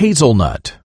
Hazelnut.